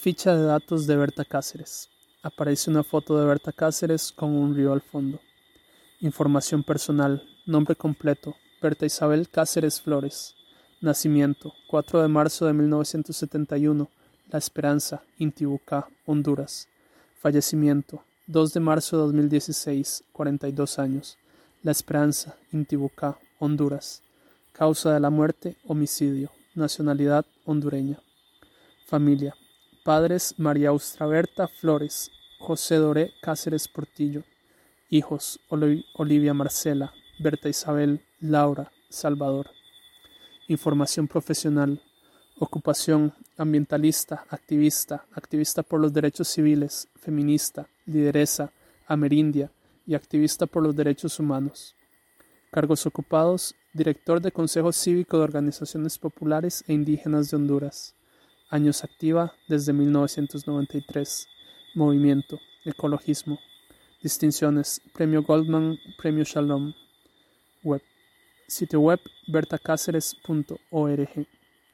Ficha de datos de Berta Cáceres. Aparece una foto de Berta Cáceres con un río al fondo. Información personal. Nombre completo. Berta Isabel Cáceres Flores. Nacimiento. 4 de marzo de 1971. La Esperanza, Intibucá, Honduras. Fallecimiento. 2 de marzo de 2016. 42 años. La Esperanza, Intibucá, Honduras. Causa de la muerte, homicidio. Nacionalidad, hondureña. Familia. Padres María Austraberta Flores, José Doré Cáceres Portillo. Hijos Olivia Marcela, Berta Isabel, Laura, Salvador. Información profesional. Ocupación ambientalista, activista, activista por los derechos civiles, feminista, lideresa, amerindia y activista por los derechos humanos. Cargos ocupados, director de Consejo Cívico de Organizaciones Populares e Indígenas de Honduras. Años activa desde 1993. Movimiento, ecologismo. Distinciones, Premio Goldman, Premio Shalom. Web. Sitio web bertacáceres.org.